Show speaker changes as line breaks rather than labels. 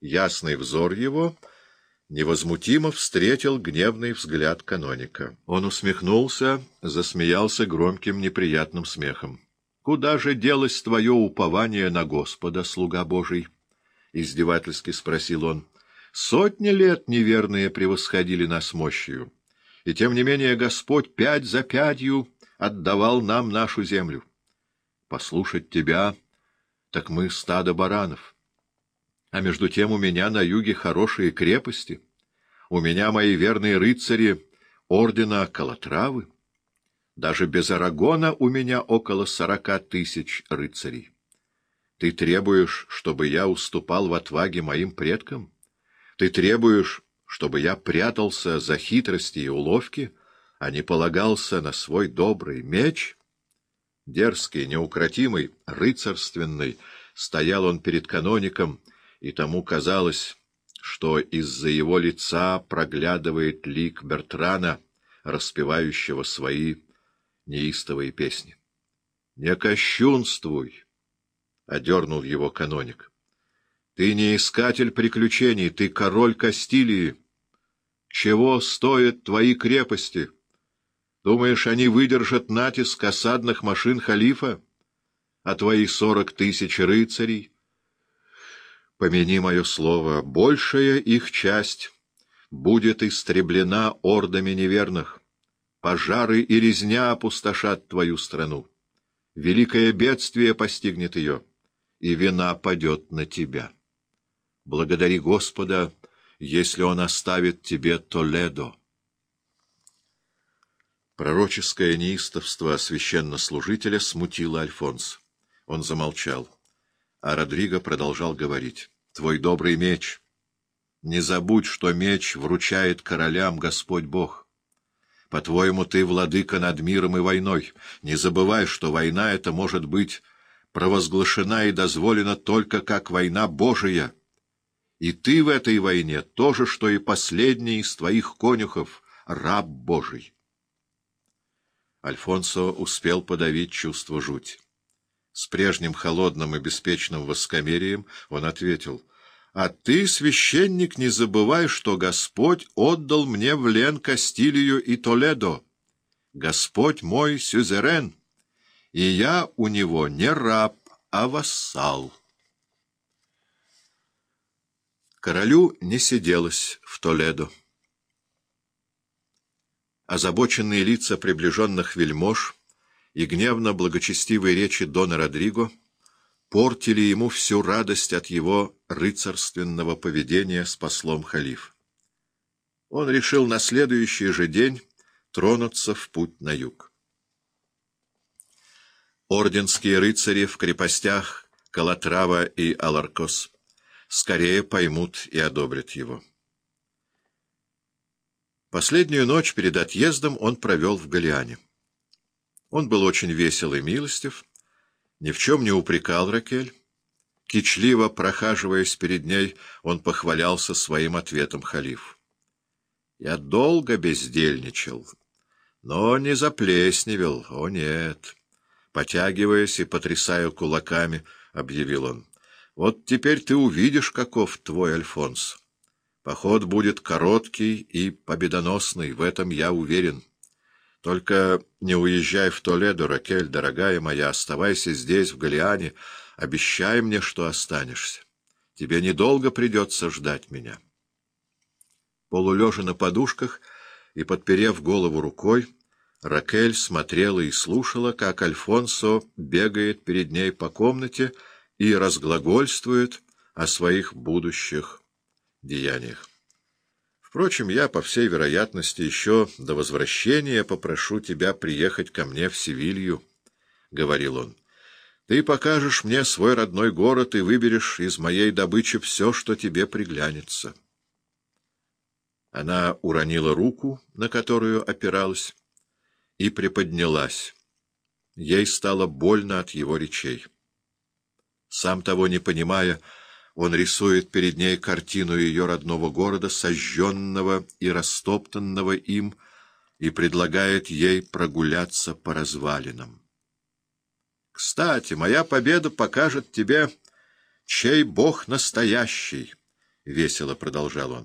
Ясный взор его невозмутимо встретил гневный взгляд каноника. Он усмехнулся, засмеялся громким неприятным смехом. — Куда же делось твое упование на Господа, слуга Божий? — издевательски спросил он. — Сотни лет неверные превосходили нас мощью, и тем не менее Господь пять за пятью отдавал нам нашу землю. Послушать тебя, так мы стадо баранов. А между тем у меня на юге хорошие крепости, у меня мои верные рыцари ордена Калатравы. Даже без Арагона у меня около сорока тысяч рыцарей. Ты требуешь, чтобы я уступал в отваге моим предкам? Ты требуешь, чтобы я прятался за хитрости и уловки, а не полагался на свой добрый меч? Дерзкий, неукротимый, рыцарственный, стоял он перед каноником, и тому казалось, что из-за его лица проглядывает лик Бертрана, распевающего свои неистовые песни. — Не кощунствуй! — одернул его каноник. — Ты не искатель приключений, ты король Кастилии. Чего стоят твои крепости? Думаешь, они выдержат натиск осадных машин халифа? А твои сорок тысяч рыцарей? Помяни мое слово, большая их часть будет истреблена ордами неверных. Пожары и резня опустошат твою страну. Великое бедствие постигнет ее, и вина падет на тебя. Благодари Господа, если Он оставит тебе Толедо. Пророческое неистовство священнослужителя смутило Альфонс. Он замолчал. А Родриго продолжал говорить. — Твой добрый меч. Не забудь, что меч вручает королям Господь Бог. По-твоему, ты владыка над миром и войной. Не забывай, что война эта может быть провозглашена и дозволена только как война Божия. И ты в этой войне то же, что и последний из твоих конюхов, раб Божий. Альфонсо успел подавить чувство жуть. С прежним холодным и беспечным воскомерием он ответил, «А ты, священник, не забывай, что Господь отдал мне в лен Кастилию и Толедо. Господь мой сюзерен, и я у него не раб, а вассал». Королю не сиделось в Толедо. Озабоченные лица приближенных вельмож — и гневно-благочестивые речи Дона Родриго портили ему всю радость от его рыцарственного поведения с послом халиф. Он решил на следующий же день тронуться в путь на юг. Орденские рыцари в крепостях Калатрава и Аларкос скорее поймут и одобрят его. Последнюю ночь перед отъездом он провел в Галиане. Он был очень весел и милостив, ни в чем не упрекал Ракель. Кичливо прохаживаясь перед ней, он похвалялся своим ответом халиф. «Я долго бездельничал, но не заплесневел, о нет!» Потягиваясь и потрясая кулаками, объявил он. «Вот теперь ты увидишь, каков твой Альфонс. Поход будет короткий и победоносный, в этом я уверен». Только не уезжай в Толедо, Ракель, дорогая моя, оставайся здесь, в Галиане, обещай мне, что останешься. Тебе недолго придется ждать меня. Полулежа на подушках и подперев голову рукой, Ракель смотрела и слушала, как Альфонсо бегает перед ней по комнате и разглагольствует о своих будущих деяниях. Впрочем, я, по всей вероятности, еще до возвращения попрошу тебя приехать ко мне в Севилью, — говорил он. Ты покажешь мне свой родной город и выберешь из моей добычи все, что тебе приглянется. Она уронила руку, на которую опиралась, и приподнялась. Ей стало больно от его речей. Сам того не понимая, — он рисует перед ней картину ее родного города, сожженного и растоптанного им, и предлагает ей прогуляться по развалинам. Кстати, моя победа покажет тебе, чей бог настоящий, весело продолжал он.